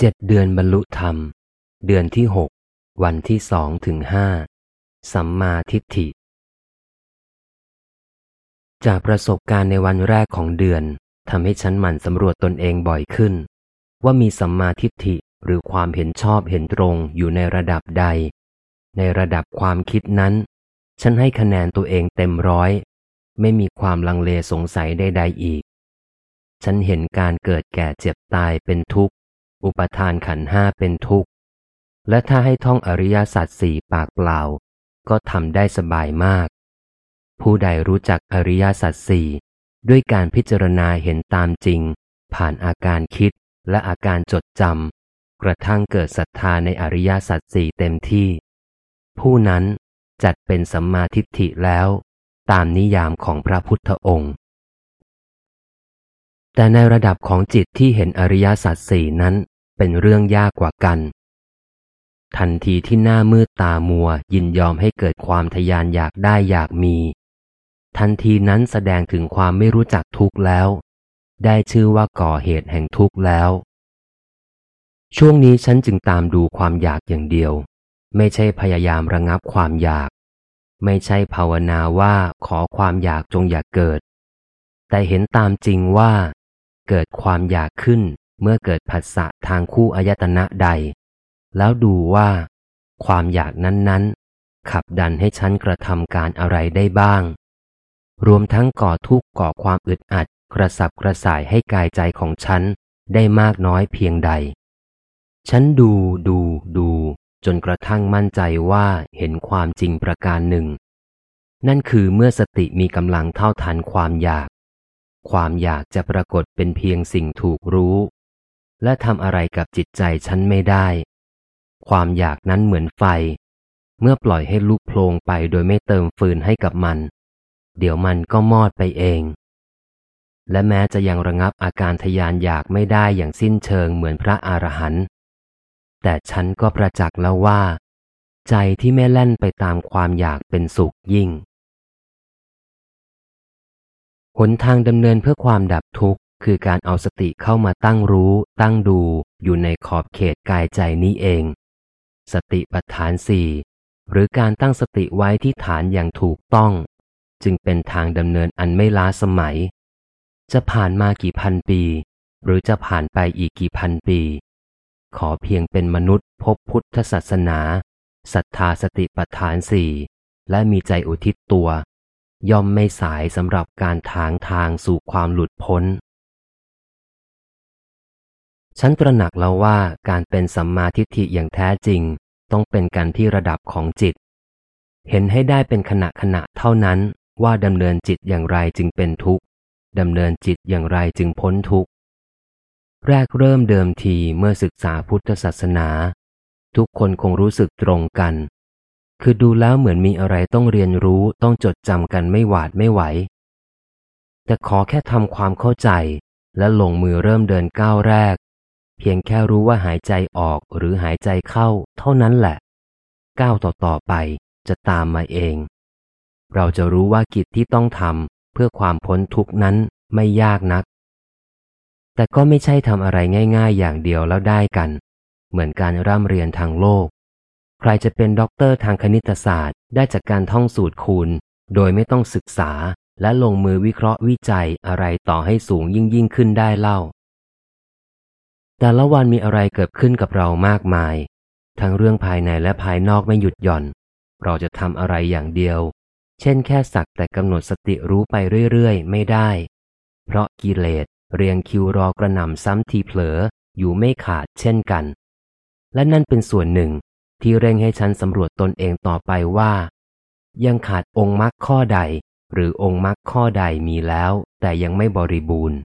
เจ็ดเดือนบรรลุธรรม เดือนที่หกวันที่สองถึงห้าสัมมาทิฏฐิ จากประสบการณ์ในวันแรกของเดือนทำให้ฉันหมั่นสำรวจตนเองบ่อยขึ้น ว่ามีสัมมาทิฏฐิหรือความเห็นชอบเห็นตรงอยู่ในระดับใด ในระดับความคิดนั้น ฉันให้คะแนนตัวเองเต็มร้อย ไม่มีความลังเลสงสัยใดๆอีก ฉันเห็นการเกิดแก่เจ็บตายเป็นทุกข์ อุปทานขันห้าเป็นทุกข์ และถ้าให้ท่องอริยสัจสี่ปากเปล่า ก็ทำได้สบายมาก ผู้ใดรู้จักอริยสัจสี่ด้วยการพิจารณาเห็นตามจริง ผ่านอาการคิดและอาการจดจำกระทั่งเกิดศรัทธาในอริยสัจสี่เต็มที่ ผู้นั้นจัดเป็นสัมมาทิฏฐิแล้ว ตามนิยามของพระพุทธองค์ แต่ในระดับของจิตที่เห็นอริยสัจสี่นั้น เป็นเรื่องยากกว่ากัน ทันทีที่หน้ามืดตามัวยินยอมให้เกิดความทยานอยากได้อยากมี ทันทีนั้นแสดงถึงความไม่รู้จักทุกข์แล้ว ได้ชื่อว่าก่อเหตุแห่งทุกข์แล้ว ช่วงนี้ฉันจึงตามดูความอยากอย่างเดียว ไม่ใช่พยายามระงับความอยาก ไม่ใช่ภาวนาว่าขอความอยากจงอย่ากเกิด แต่เห็นตามจริงว่าเกิดความอยากขึ้น เมื่อเกิดผัสสะทางคู่อายตนะใด แล้วดูว่า ความอยากนั้นๆ ขับดันให้ฉันกระทำการอะไรได้บ้าง รวมทั้งก่อทุกข์ก่อความอึดอัด กระสับกระส่ายให้กายใจของฉันได้มากน้อยเพียงใด ฉันดูดูดู จนกระทั่งมั่นใจว่าเห็นความจริงประการหนึ่ง นั่นคือเมื่อสติมีกำลังเท่าทันความอยาก ความอยากจะปรากฏเป็นเพียงสิ่งถูกรู้ และทำอะไรกับจิตใจฉันไม่ได้ ความอยากนั้นเหมือนไฟ เมื่อปล่อยให้ลุกโพลงไปโดยไม่เติมฟืนให้กับมัน เดี๋ยวมันก็มอดไปเอง และแม้จะยังระงับอาการทยานอยากไม่ได้อย่างสิ้นเชิงเหมือนพระอรหันต์แต่ฉันก็ประจักษ์แล้วว่า ใจที่ไม่แล่นไปตามความอยากเป็นสุขยิ่งหนทางดำเนินเพื่อความดับทุกข์ คือการเอาสติเข้ามาตั้งรู้ ตั้งดูอยู่ในขอบเขตกายใจนี้เอง สติปัฏฐานสี่หรือการตั้งสติไว้ที่ฐานอย่างถูกต้อง จึงเป็นทางดำเนินอันไม่ล้าสมัย จะผ่านมากี่พันปี หรือจะผ่านไปอีกกี่พันปี ขอเพียงเป็นมนุษย์พบพุทธศาสนาศรัทธาสติปัฏฐานสี่และมีใจอุทิศตัว ย่อมไม่สายสำหรับการทางทางสู่ความหลุดพ้น ฉันตระหนักแล้วว่าการเป็นสัมมาทิฏฐิอย่างแท้จริง ต้องเป็นกันที่ระดับของจิต เห็นให้ได้เป็นขณะขณะเท่านั้นว่าดำเนินจิตอย่างไรจึงเป็นทุกข์ดำเนินจิตอย่างไรจึงพ้นทุกข์แรกเริ่มเดิมทีเมื่อศึกษาพุทธศาสนา ทุกคนคงรู้สึกตรงกัน คือดูแล้วเหมือนมีอะไรต้องเรียนรู้ต้องจดจำกันไม่หวาดไม่ไหว แต่ขอแค่ทำความเข้าใจและลงมือเริ่มเดินก้าวแรก เพียงแค่รู้ว่าหายใจออกหรือหายใจเข้า เท่านั้นแหละ ก้าวต่อๆไปจะตามมาเอง เราจะรู้ว่ากิจที่ต้องทำเพื่อความพ้นทุกนั้นไม่ยากนัก แต่ก็ไม่ใช่ทำอะไรง่าย ๆ อย่างเดียวแล้วได้กัน เหมือนการร่ำเรียนทางโลก ใครจะเป็นด็อกเตอร์ทางคณิตศาสตร์ ได้จากการท่องสูตรคูณ โดยไม่ต้องศึกษาและลงมือวิเคราะห์วิจัยอะไรต่อให้สูงยิ่งยิ่งขึ้นได้เล่า แต่ละวันมีอะไรเกิดขึ้นกับเรามากมาย ทั้งเรื่องภายในและภายนอกไม่หยุดหย่อน เราจะทำอะไรอย่างเดียว เช่นแค่สักแต่กำหนดสติรู้ไปเรื่อยๆ ไม่ได้ เพราะกิเลสเรียงคิวรอกระหน่ำซ้ำทีเผลออยู่ไม่ขาดเช่นกัน และนั่นเป็นส่วนหนึ่งที่เร่งให้ฉันสำรวจตนเองต่อไปว่า ยังขาดองค์มรรคข้อใด หรือองค์มรรคข้อใดมีแล้วแต่ยังไม่บริบูรณ์